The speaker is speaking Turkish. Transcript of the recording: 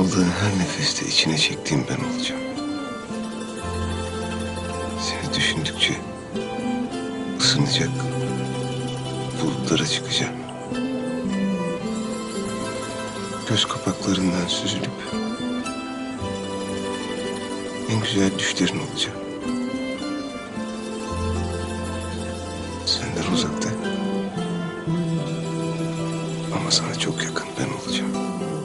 aldığın her nefeste içine çektiğim ben olacağım. Seni düşündükçe ısınacak bulutlara çıkacağım. Göz kapaklarından süzülüp en güzel düşlerin olacağım. Senden uzakta ama sana çok yakın. ben olacağım.